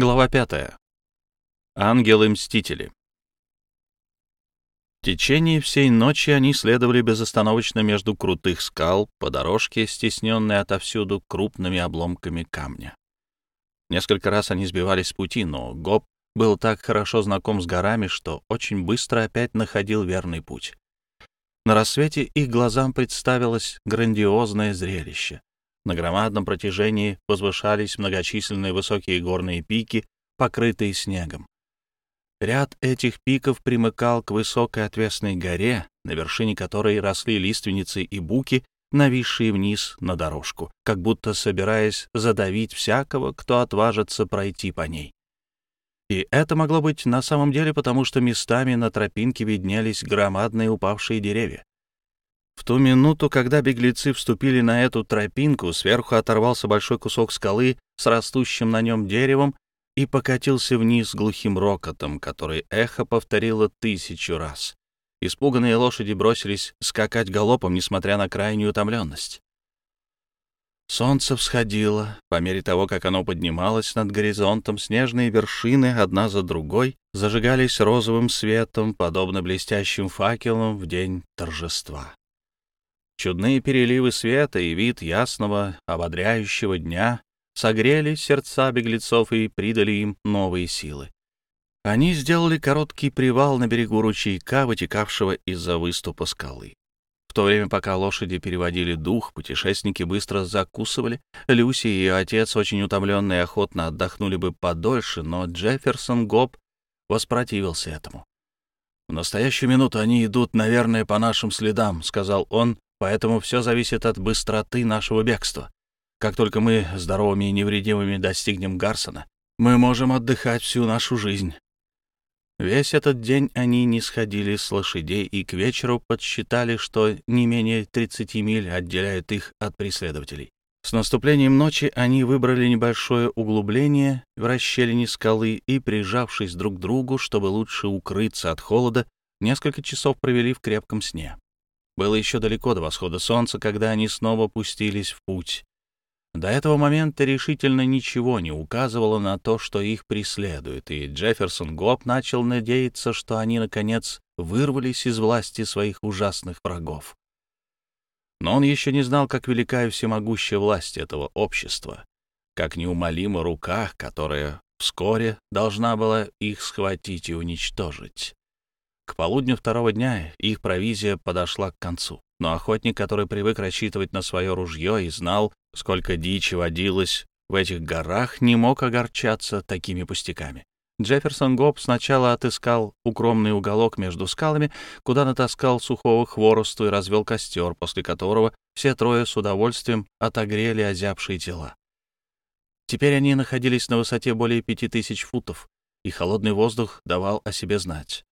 Глава 5. Ангелы-мстители. В течение всей ночи они следовали безостановочно между крутых скал по дорожке, стесненной отовсюду крупными обломками камня. Несколько раз они сбивались с пути, но Гоб был так хорошо знаком с горами, что очень быстро опять находил верный путь. На рассвете их глазам представилось грандиозное зрелище. На громадном протяжении возвышались многочисленные высокие горные пики, покрытые снегом. Ряд этих пиков примыкал к высокой отвесной горе, на вершине которой росли лиственницы и буки, нависшие вниз на дорожку, как будто собираясь задавить всякого, кто отважится пройти по ней. И это могло быть на самом деле, потому что местами на тропинке виднелись громадные упавшие деревья. В ту минуту, когда беглецы вступили на эту тропинку, сверху оторвался большой кусок скалы с растущим на нем деревом и покатился вниз глухим рокотом, который эхо повторило тысячу раз. Испуганные лошади бросились скакать галопом, несмотря на крайнюю утомленность. Солнце всходило. По мере того, как оно поднималось над горизонтом, снежные вершины одна за другой зажигались розовым светом, подобно блестящим факелам в день торжества. Чудные переливы света и вид ясного, ободряющего дня согрели сердца беглецов и придали им новые силы. Они сделали короткий привал на берегу ручейка, вытекавшего из-за выступа скалы. В то время, пока лошади переводили дух, путешественники быстро закусывали. Люси и ее отец, очень утомленные, охотно отдохнули бы подольше, но Джефферсон Гоб воспротивился этому. «В настоящую минуту они идут, наверное, по нашим следам», — сказал он, Поэтому все зависит от быстроты нашего бегства. Как только мы здоровыми и невредимыми достигнем Гарсона, мы можем отдыхать всю нашу жизнь. Весь этот день они не сходили с лошадей и к вечеру подсчитали, что не менее 30 миль отделяют их от преследователей. С наступлением ночи они выбрали небольшое углубление в расщелине скалы и, прижавшись друг к другу, чтобы лучше укрыться от холода, несколько часов провели в крепком сне. Было еще далеко до восхода солнца, когда они снова пустились в путь. До этого момента решительно ничего не указывало на то, что их преследуют, и Джефферсон Гоп начал надеяться, что они, наконец, вырвались из власти своих ужасных врагов. Но он еще не знал, как велика и всемогущая власть этого общества, как неумолима рука, которая вскоре должна была их схватить и уничтожить. К полудню второго дня их провизия подошла к концу. Но охотник, который привык рассчитывать на свое ружье и знал, сколько дичи водилось в этих горах, не мог огорчаться такими пустяками. Джефферсон Гоб сначала отыскал укромный уголок между скалами, куда натаскал сухого хворосту и развел костер, после которого все трое с удовольствием отогрели озябшие тела. Теперь они находились на высоте более пяти тысяч футов, и холодный воздух давал о себе знать.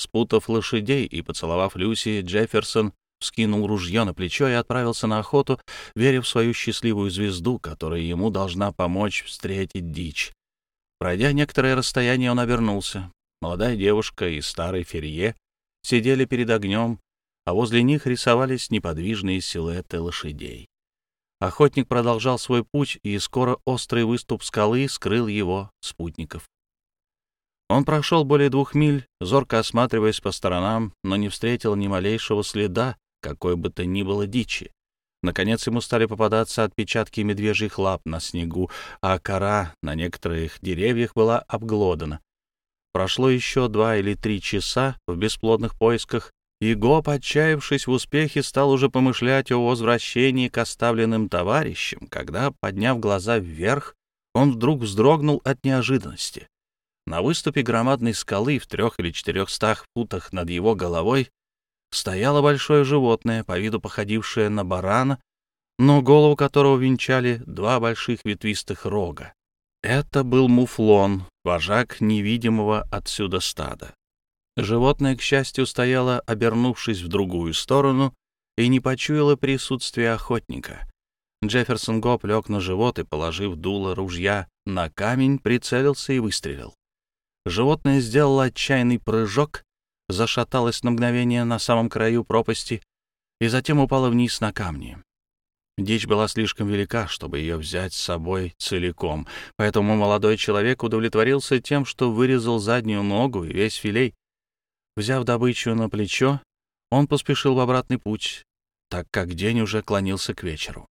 Спутав лошадей и поцеловав Люси, Джефферсон скинул ружье на плечо и отправился на охоту, веря в свою счастливую звезду, которая ему должна помочь встретить дичь. Пройдя некоторое расстояние, он обернулся. Молодая девушка и старый Ферье сидели перед огнем, а возле них рисовались неподвижные силуэты лошадей. Охотник продолжал свой путь, и скоро острый выступ скалы скрыл его спутников. Он прошел более двух миль, зорко осматриваясь по сторонам, но не встретил ни малейшего следа, какой бы то ни было дичи. Наконец ему стали попадаться отпечатки медвежьих лап на снегу, а кора на некоторых деревьях была обглодана. Прошло еще два или три часа в бесплодных поисках, и Гоп, отчаявшись в успехе, стал уже помышлять о возвращении к оставленным товарищам, когда, подняв глаза вверх, он вдруг вздрогнул от неожиданности. На выступе громадной скалы в трех или четырехстах футах над его головой стояло большое животное, по виду походившее на барана, но голову которого венчали два больших ветвистых рога. Это был муфлон, вожак невидимого отсюда стада. Животное, к счастью, стояло, обернувшись в другую сторону, и не почуяло присутствия охотника. Джефферсон Гоп лег на живот и, положив дуло ружья на камень, прицелился и выстрелил. Животное сделало отчаянный прыжок, зашаталось на мгновение на самом краю пропасти и затем упало вниз на камни. Дичь была слишком велика, чтобы ее взять с собой целиком, поэтому молодой человек удовлетворился тем, что вырезал заднюю ногу и весь филей. Взяв добычу на плечо, он поспешил в обратный путь, так как день уже клонился к вечеру.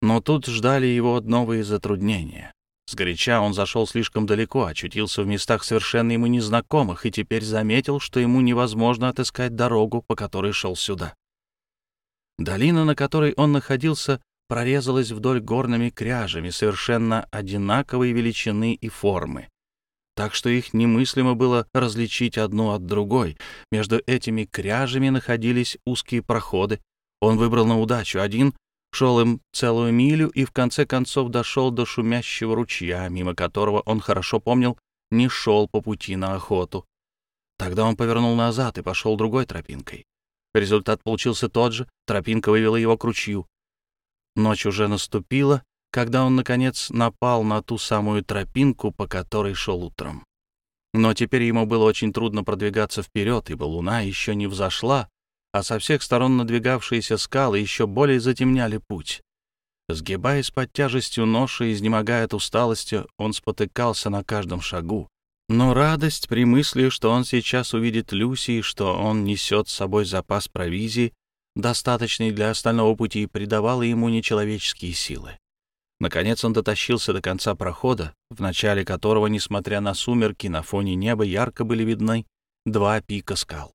Но тут ждали его новые затруднения. Сгоряча он зашел слишком далеко, очутился в местах совершенно ему незнакомых и теперь заметил, что ему невозможно отыскать дорогу, по которой шел сюда. Долина, на которой он находился, прорезалась вдоль горными кряжами совершенно одинаковой величины и формы, так что их немыслимо было различить одну от другой. Между этими кряжами находились узкие проходы. Он выбрал на удачу один, шел им целую милю и в конце концов дошел до шумящего ручья, мимо которого он хорошо помнил, не шел по пути на охоту. Тогда он повернул назад и пошел другой тропинкой. Результат получился тот же, тропинка вывела его к ручью. Ночь уже наступила, когда он, наконец, напал на ту самую тропинку, по которой шел утром. Но теперь ему было очень трудно продвигаться вперед, ибо луна еще не взошла, а со всех сторон надвигавшиеся скалы еще более затемняли путь. Сгибаясь под тяжестью ноши, изнемогая от усталости, он спотыкался на каждом шагу. Но радость при мысли, что он сейчас увидит Люси и что он несет с собой запас провизии, достаточный для остального пути, придавала ему нечеловеческие силы. Наконец он дотащился до конца прохода, в начале которого, несмотря на сумерки, на фоне неба ярко были видны два пика скал.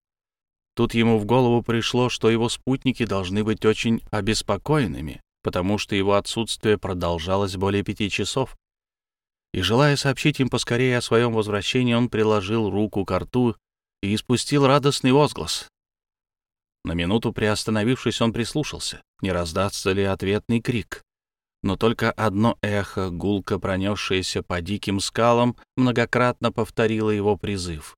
Тут ему в голову пришло, что его спутники должны быть очень обеспокоенными, потому что его отсутствие продолжалось более пяти часов, и, желая сообщить им поскорее о своем возвращении, он приложил руку к рту и испустил радостный возглас. На минуту приостановившись, он прислушался, не раздастся ли ответный крик. Но только одно эхо, гулко пронесшееся по диким скалам, многократно повторило его призыв.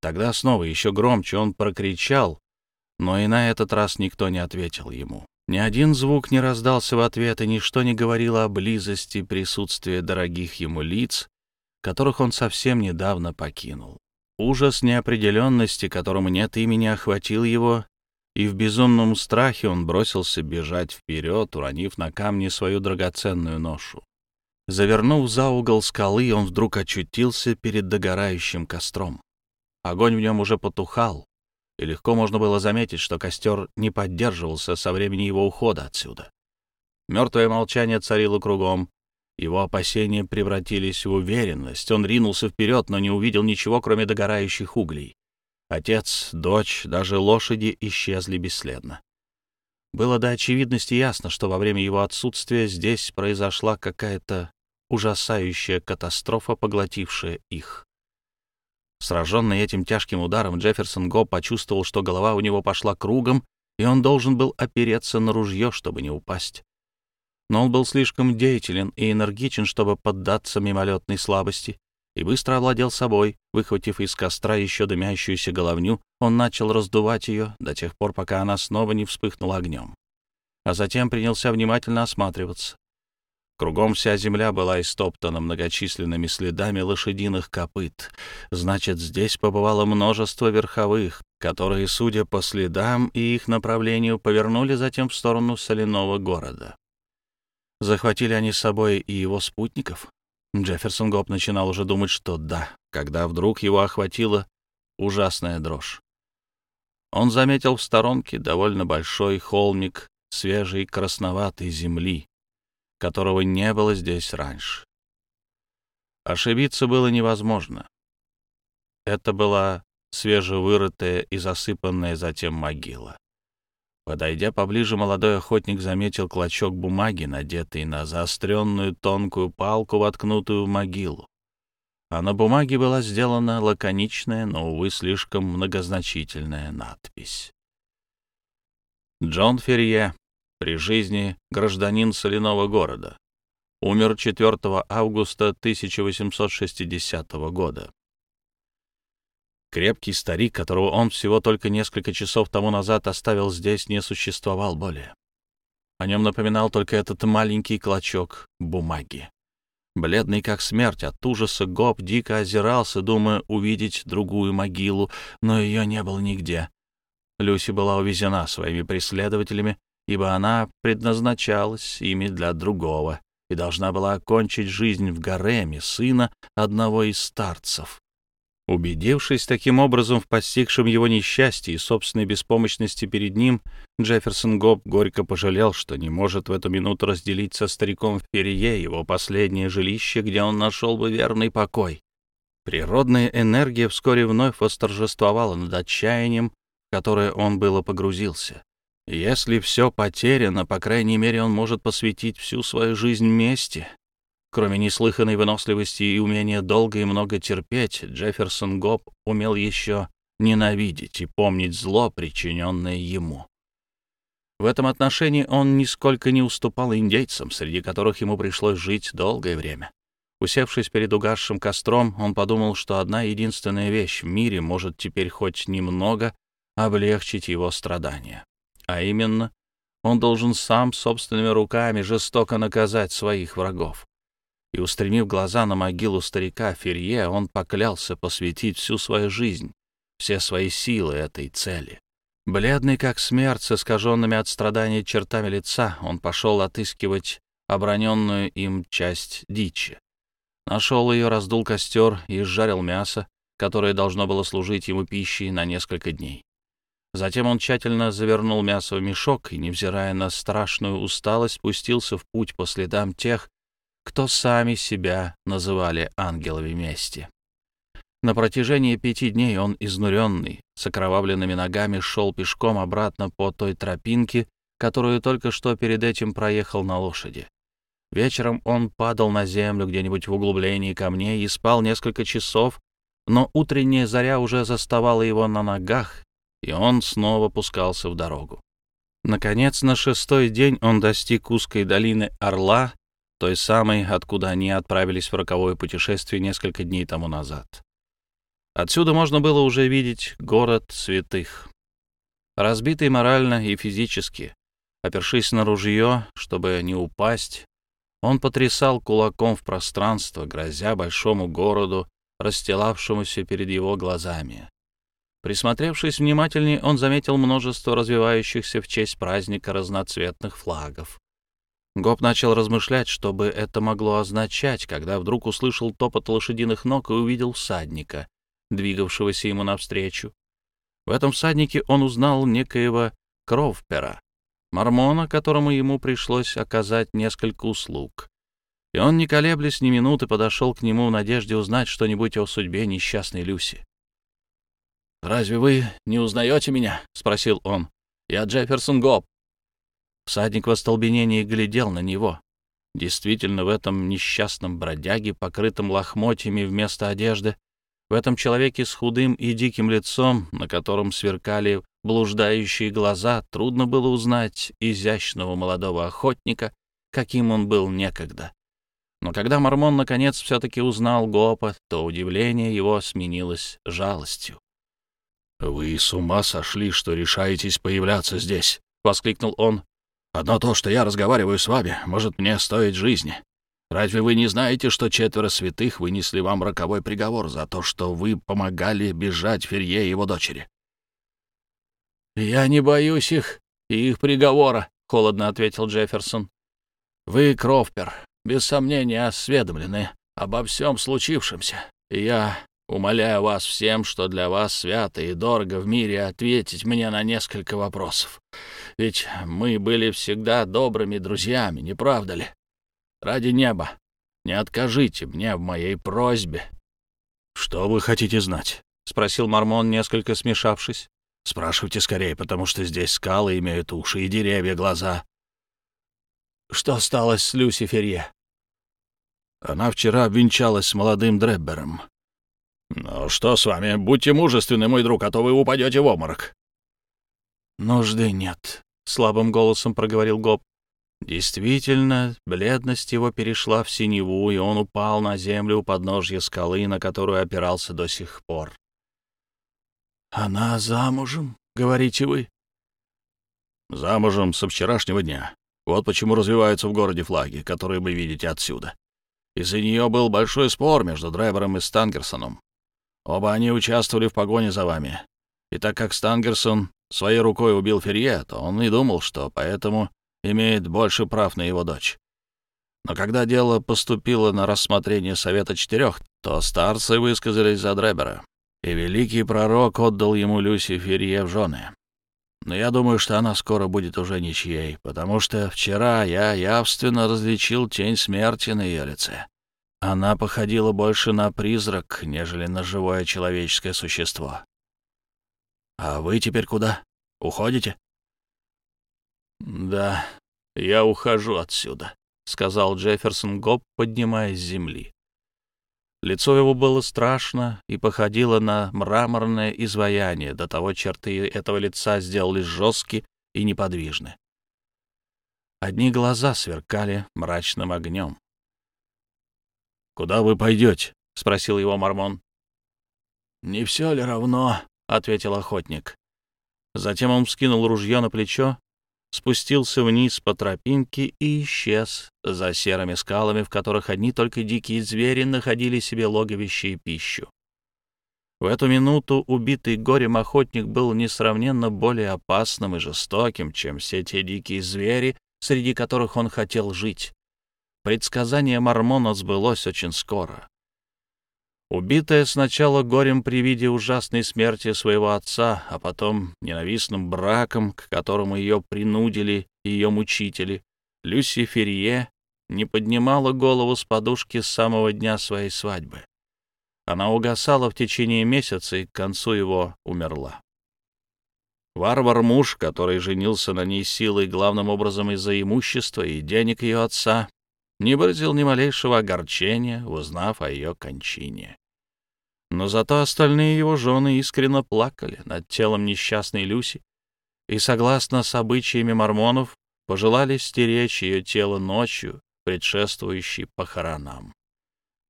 Тогда снова еще громче он прокричал, но и на этот раз никто не ответил ему. Ни один звук не раздался в ответ, и ничто не говорило о близости присутствия дорогих ему лиц, которых он совсем недавно покинул. Ужас неопределенности, которому нет имени, охватил его, и в безумном страхе он бросился бежать вперед, уронив на камни свою драгоценную ношу. Завернув за угол скалы, он вдруг очутился перед догорающим костром. Огонь в нем уже потухал, и легко можно было заметить, что костер не поддерживался со времени его ухода отсюда. Мертвое молчание царило кругом. Его опасения превратились в уверенность. Он ринулся вперед, но не увидел ничего, кроме догорающих углей. Отец, дочь, даже лошади исчезли бесследно. Было до очевидности ясно, что во время его отсутствия здесь произошла какая-то ужасающая катастрофа, поглотившая их. Сраженный этим тяжким ударом, Джефферсон Го почувствовал, что голова у него пошла кругом, и он должен был опереться на ружье, чтобы не упасть. Но он был слишком деятелен и энергичен, чтобы поддаться мимолетной слабости, и быстро овладел собой. Выхватив из костра еще дымящуюся головню, он начал раздувать ее до тех пор, пока она снова не вспыхнула огнем. А затем принялся внимательно осматриваться. Кругом вся земля была истоптана многочисленными следами лошадиных копыт. Значит, здесь побывало множество верховых, которые, судя по следам и их направлению, повернули затем в сторону соляного города. Захватили они с собой и его спутников? Джефферсон Гоп начинал уже думать, что да, когда вдруг его охватила ужасная дрожь. Он заметил в сторонке довольно большой холмик свежей красноватой земли, которого не было здесь раньше. Ошибиться было невозможно. Это была свежевырытая и засыпанная затем могила. Подойдя поближе, молодой охотник заметил клочок бумаги, надетый на заостренную тонкую палку, воткнутую в могилу. А на бумаге была сделана лаконичная, но, увы, слишком многозначительная надпись. Джон Ферье, при жизни гражданин соляного города. Умер 4 августа 1860 года. Крепкий старик, которого он всего только несколько часов тому назад оставил здесь, не существовал более. О нем напоминал только этот маленький клочок бумаги. Бледный как смерть от ужаса, Гоб дико озирался, думая увидеть другую могилу, но ее не было нигде. Люси была увезена своими преследователями ибо она предназначалась ими для другого и должна была окончить жизнь в гареме сына одного из старцев. Убедившись таким образом в постигшем его несчастье и собственной беспомощности перед ним, Джефферсон Гоб горько пожалел, что не может в эту минуту разделить со стариком в Перье его последнее жилище, где он нашел бы верный покой. Природная энергия вскоре вновь восторжествовала над отчаянием, в которое он было погрузился. Если все потеряно, по крайней мере, он может посвятить всю свою жизнь мести. Кроме неслыханной выносливости и умения долго и много терпеть, Джефферсон Гоб умел еще ненавидеть и помнить зло, причиненное ему. В этом отношении он нисколько не уступал индейцам, среди которых ему пришлось жить долгое время. Усевшись перед угасшим костром, он подумал, что одна единственная вещь в мире может теперь хоть немного облегчить его страдания. А именно, он должен сам собственными руками жестоко наказать своих врагов. И, устремив глаза на могилу старика Ферье, он поклялся посвятить всю свою жизнь, все свои силы этой цели. Бледный как смерть, с искаженными от страдания чертами лица, он пошел отыскивать оброненную им часть дичи. Нашел ее, раздул костер и сжарил мясо, которое должно было служить ему пищей на несколько дней. Затем он тщательно завернул мясо в мешок и, невзирая на страшную усталость, спустился в путь по следам тех, кто сами себя называли ангелами мести. На протяжении пяти дней он, изнуренный, с окровавленными ногами, шел пешком обратно по той тропинке, которую только что перед этим проехал на лошади. Вечером он падал на землю где-нибудь в углублении камней и спал несколько часов, но утренняя заря уже заставала его на ногах, и он снова пускался в дорогу. Наконец, на шестой день он достиг узкой долины Орла, той самой, откуда они отправились в роковое путешествие несколько дней тому назад. Отсюда можно было уже видеть город святых. Разбитый морально и физически, опершись на ружье, чтобы не упасть, он потрясал кулаком в пространство, грозя большому городу, расстилавшемуся перед его глазами. Присмотревшись внимательнее, он заметил множество развивающихся в честь праздника разноцветных флагов. Гоп начал размышлять, что бы это могло означать, когда вдруг услышал топот лошадиных ног и увидел всадника, двигавшегося ему навстречу. В этом всаднике он узнал некоего Кровпера, мормона, которому ему пришлось оказать несколько услуг. И он, не колеблясь ни минуты, подошел к нему в надежде узнать что-нибудь о судьбе несчастной Люси. «Разве вы не узнаете меня?» — спросил он. «Я Джефферсон Гоб». Всадник в остолбенении глядел на него. Действительно, в этом несчастном бродяге, покрытом лохмотьями вместо одежды, в этом человеке с худым и диким лицом, на котором сверкали блуждающие глаза, трудно было узнать изящного молодого охотника, каким он был некогда. Но когда Мормон наконец все-таки узнал Гопа, то удивление его сменилось жалостью. «Вы с ума сошли, что решаетесь появляться здесь!» — воскликнул он. «Одно то, что я разговариваю с вами, может мне стоить жизни. Разве вы не знаете, что четверо святых вынесли вам роковой приговор за то, что вы помогали бежать Ферье и его дочери?» «Я не боюсь их и их приговора», — холодно ответил Джефферсон. «Вы, Кровпер, без сомнения осведомлены обо всем случившемся, я Умоляю вас всем, что для вас свято и дорого в мире, ответить мне на несколько вопросов. Ведь мы были всегда добрыми друзьями, не правда ли? Ради неба, не откажите мне в моей просьбе». «Что вы хотите знать?» — спросил Мормон, несколько смешавшись. «Спрашивайте скорее, потому что здесь скалы имеют уши и деревья глаза». «Что стало с Люси Ферье?» Она вчера обвенчалась с молодым Дреббером. «Ну что с вами? Будьте мужественны, мой друг, а то вы упадете в обморок». «Нужды нет», — слабым голосом проговорил Гоб. Действительно, бледность его перешла в синеву, и он упал на землю у подножья скалы, на которую опирался до сих пор. «Она замужем, говорите вы?» «Замужем со вчерашнего дня. Вот почему развиваются в городе флаги, которые вы видите отсюда. Из-за нее был большой спор между Драйвером и Стангерсоном. Оба они участвовали в погоне за вами. И так как Стангерсон своей рукой убил Ферье, то он и думал, что поэтому имеет больше прав на его дочь. Но когда дело поступило на рассмотрение Совета Четырех, то старцы высказались за Дребера, и великий пророк отдал ему Люси Ферье в жены. Но я думаю, что она скоро будет уже ничьей, потому что вчера я явственно различил тень смерти на ее лице. Она походила больше на призрак, нежели на живое человеческое существо. «А вы теперь куда? Уходите?» «Да, я ухожу отсюда», — сказал Джефферсон Гоб, поднимаясь с земли. Лицо его было страшно и походило на мраморное изваяние, до того черты этого лица сделались жесткие и неподвижны. Одни глаза сверкали мрачным огнем. «Куда вы пойдете?» — спросил его Мормон. «Не все ли равно?» — ответил охотник. Затем он вскинул ружье на плечо спустился вниз по тропинке и исчез за серыми скалами, в которых одни только дикие звери находили себе логовище и пищу. В эту минуту убитый горем охотник был несравненно более опасным и жестоким, чем все те дикие звери, среди которых он хотел жить. Предсказание Мормона сбылось очень скоро. Убитая сначала горем при виде ужасной смерти своего отца, а потом ненавистным браком, к которому ее принудили ее мучители, Люси Ферье не поднимала голову с подушки с самого дня своей свадьбы. Она угасала в течение месяца и к концу его умерла. Варвар-муж, который женился на ней силой главным образом из-за имущества и денег ее отца, не выразил ни малейшего огорчения, узнав о ее кончине. Но зато остальные его жены искренне плакали над телом несчастной Люси и, согласно с обычаями мормонов, пожелали стеречь ее тело ночью, предшествующей похоронам.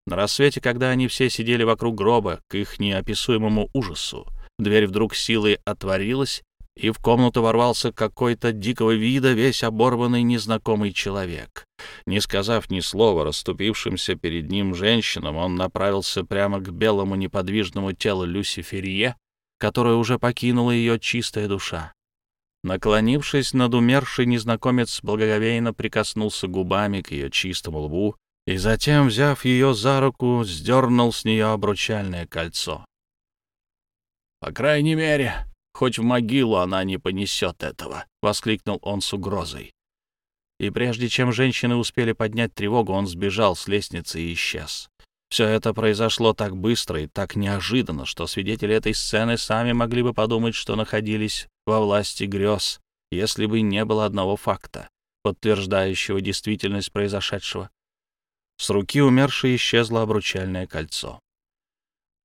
На рассвете, когда они все сидели вокруг гроба, к их неописуемому ужасу, дверь вдруг силой отворилась, и в комнату ворвался какой-то дикого вида весь оборванный незнакомый человек. Не сказав ни слова расступившимся перед ним женщинам, он направился прямо к белому неподвижному телу Люси Ферье, которое уже покинула ее чистая душа. Наклонившись над умершей, незнакомец благоговейно прикоснулся губами к ее чистому лбу и затем, взяв ее за руку, сдернул с нее обручальное кольцо. «По крайней мере, Хоть в могилу она не понесет этого!» — воскликнул он с угрозой. И прежде чем женщины успели поднять тревогу, он сбежал с лестницы и исчез. Все это произошло так быстро и так неожиданно, что свидетели этой сцены сами могли бы подумать, что находились во власти грез, если бы не было одного факта, подтверждающего действительность произошедшего. С руки умершей исчезло обручальное кольцо.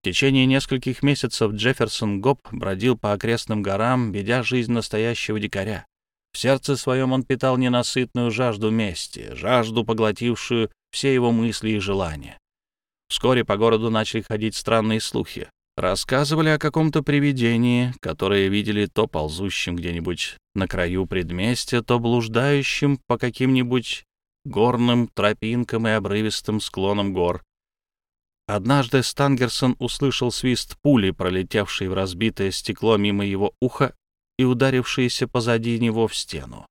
В течение нескольких месяцев Джефферсон Гоп бродил по окрестным горам, ведя жизнь настоящего дикаря. В сердце своем он питал ненасытную жажду мести, жажду, поглотившую все его мысли и желания. Вскоре по городу начали ходить странные слухи. Рассказывали о каком-то привидении, которое видели то ползущим где-нибудь на краю предместья, то блуждающим по каким-нибудь горным тропинкам и обрывистым склонам гор. Однажды Стангерсон услышал свист пули, пролетевшей в разбитое стекло мимо его уха и ударившейся позади него в стену.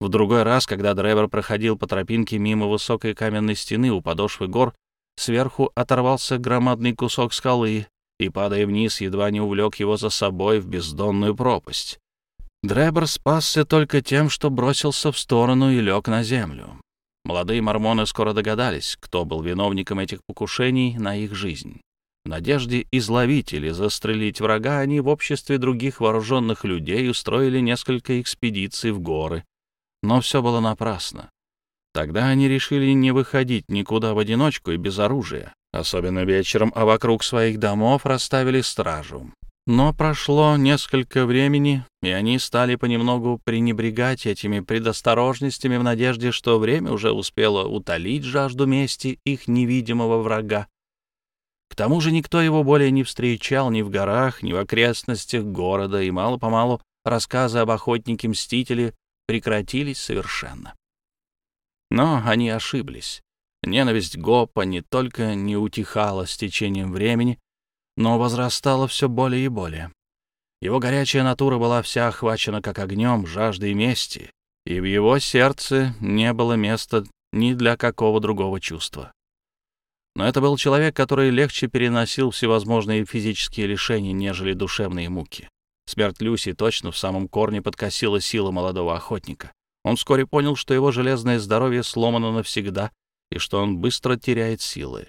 В другой раз, когда драйвер проходил по тропинке мимо высокой каменной стены у подошвы гор, сверху оторвался громадный кусок скалы и, падая вниз, едва не увлек его за собой в бездонную пропасть. Дребер спасся только тем, что бросился в сторону и лег на землю. Молодые мормоны скоро догадались, кто был виновником этих покушений на их жизнь. В надежде изловить или застрелить врага, они в обществе других вооруженных людей устроили несколько экспедиций в горы. Но все было напрасно. Тогда они решили не выходить никуда в одиночку и без оружия, особенно вечером, а вокруг своих домов расставили стражу. Но прошло несколько времени, и они стали понемногу пренебрегать этими предосторожностями в надежде, что время уже успело утолить жажду мести их невидимого врага. К тому же никто его более не встречал ни в горах, ни в окрестностях города, и мало-помалу рассказы об охотнике-мстителе прекратились совершенно. Но они ошиблись. Ненависть Гопа не только не утихала с течением времени, но возрастало все более и более. Его горячая натура была вся охвачена как огнем, жаждой мести, и в его сердце не было места ни для какого другого чувства. Но это был человек, который легче переносил всевозможные физические лишения, нежели душевные муки. Смерть Люси точно в самом корне подкосила силы молодого охотника. Он вскоре понял, что его железное здоровье сломано навсегда и что он быстро теряет силы.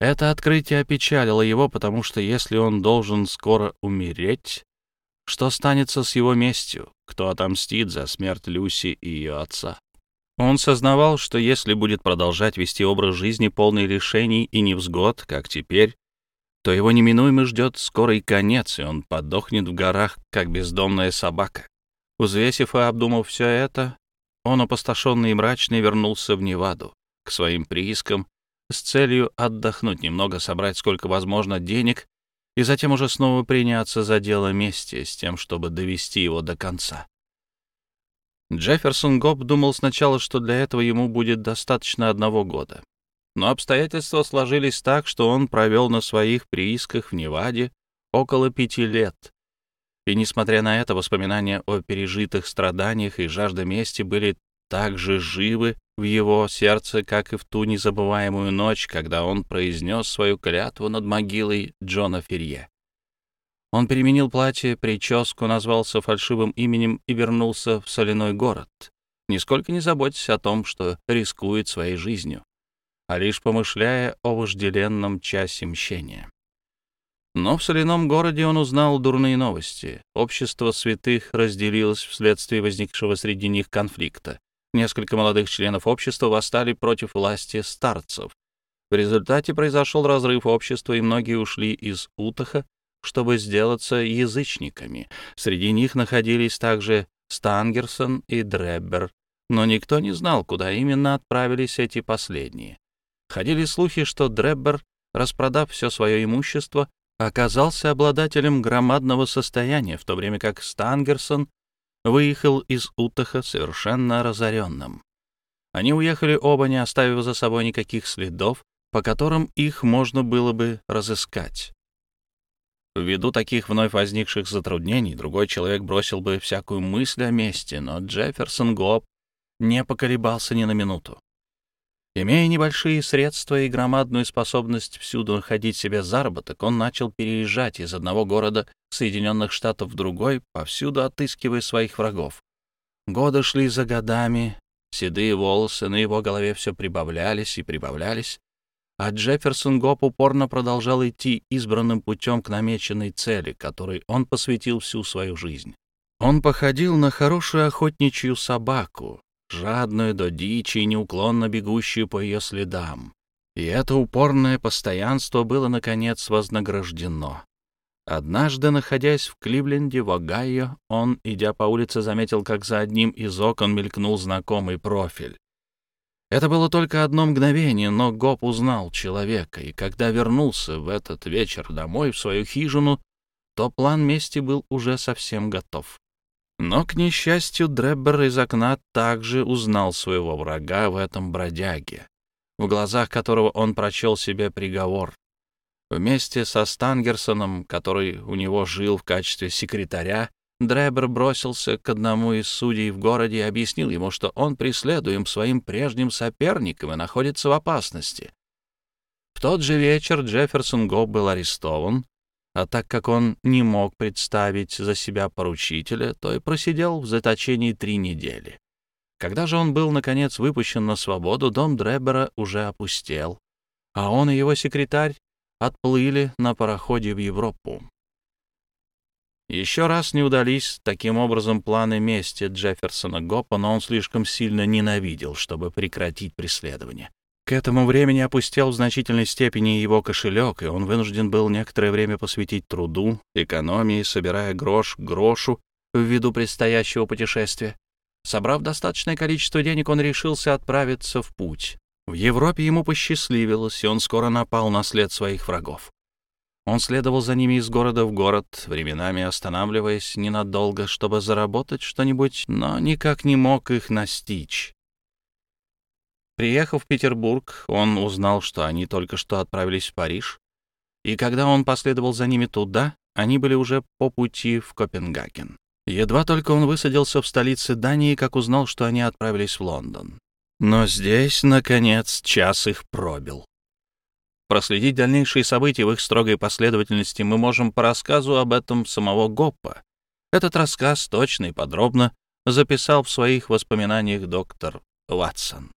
Это открытие опечалило его, потому что если он должен скоро умереть, что станется с его местью? Кто отомстит за смерть Люси и ее отца? Он сознавал, что если будет продолжать вести образ жизни полный решений и невзгод, как теперь, то его неминуемо ждет скорый конец, и он подохнет в горах, как бездомная собака. Узвесив и обдумав все это, он, опустошенный и мрачный, вернулся в Неваду, к своим приискам, с целью отдохнуть немного, собрать сколько возможно денег и затем уже снова приняться за дело мести с тем, чтобы довести его до конца. Джефферсон Гоб думал сначала, что для этого ему будет достаточно одного года. Но обстоятельства сложились так, что он провел на своих приисках в Неваде около пяти лет. И, несмотря на это, воспоминания о пережитых страданиях и жажда мести были так же живы в его сердце, как и в ту незабываемую ночь, когда он произнес свою клятву над могилой Джона Ферье. Он переменил платье, прическу, назвался фальшивым именем и вернулся в соляной город, нисколько не заботясь о том, что рискует своей жизнью, а лишь помышляя о вожделенном часе мщения. Но в соляном городе он узнал дурные новости. Общество святых разделилось вследствие возникшего среди них конфликта. Несколько молодых членов общества восстали против власти старцев. В результате произошел разрыв общества, и многие ушли из Утаха, чтобы сделаться язычниками. Среди них находились также Стангерсон и Дреббер, но никто не знал, куда именно отправились эти последние. Ходили слухи, что Дреббер, распродав все свое имущество, оказался обладателем громадного состояния, в то время как Стангерсон выехал из Утаха совершенно разоренным. Они уехали оба, не оставив за собой никаких следов, по которым их можно было бы разыскать. Ввиду таких вновь возникших затруднений другой человек бросил бы всякую мысль о мести, но Джефферсон Гоб не поколебался ни на минуту. Имея небольшие средства и громадную способность всюду находить себе заработок, он начал переезжать из одного города Соединенных Штатов в другой, повсюду отыскивая своих врагов. Годы шли за годами, седые волосы на его голове все прибавлялись и прибавлялись, а Джефферсон Гоп упорно продолжал идти избранным путем к намеченной цели, которой он посвятил всю свою жизнь. Он походил на хорошую охотничью собаку, жадную до дичи и неуклонно бегущую по ее следам. И это упорное постоянство было, наконец, вознаграждено. Однажды, находясь в Кливленде, в Огайо, он, идя по улице, заметил, как за одним из окон мелькнул знакомый профиль. Это было только одно мгновение, но Гоп узнал человека, и когда вернулся в этот вечер домой, в свою хижину, то план мести был уже совсем готов. Но, к несчастью, Дреббер из окна также узнал своего врага в этом бродяге, в глазах которого он прочел себе приговор. Вместе со Стангерсоном, который у него жил в качестве секретаря, Дребер бросился к одному из судей в городе и объяснил ему, что он преследуем своим прежним соперником и находится в опасности. В тот же вечер Джефферсон Гоб был арестован, а так как он не мог представить за себя поручителя, то и просидел в заточении три недели. Когда же он был, наконец, выпущен на свободу, дом Дребера уже опустел, а он и его секретарь отплыли на пароходе в Европу. Еще раз не удались таким образом планы мести Джефферсона Гоппа, но он слишком сильно ненавидел, чтобы прекратить преследование. К этому времени опустел в значительной степени его кошелек, и он вынужден был некоторое время посвятить труду, экономии, собирая грош к грошу ввиду предстоящего путешествия. Собрав достаточное количество денег, он решился отправиться в путь. В Европе ему посчастливилось, и он скоро напал на след своих врагов. Он следовал за ними из города в город, временами останавливаясь ненадолго, чтобы заработать что-нибудь, но никак не мог их настичь. Приехав в Петербург, он узнал, что они только что отправились в Париж, и когда он последовал за ними туда, они были уже по пути в Копенгаген. Едва только он высадился в столице Дании, как узнал, что они отправились в Лондон. Но здесь, наконец, час их пробил. Проследить дальнейшие события в их строгой последовательности мы можем по рассказу об этом самого Гоппа. Этот рассказ точно и подробно записал в своих воспоминаниях доктор Ватсон.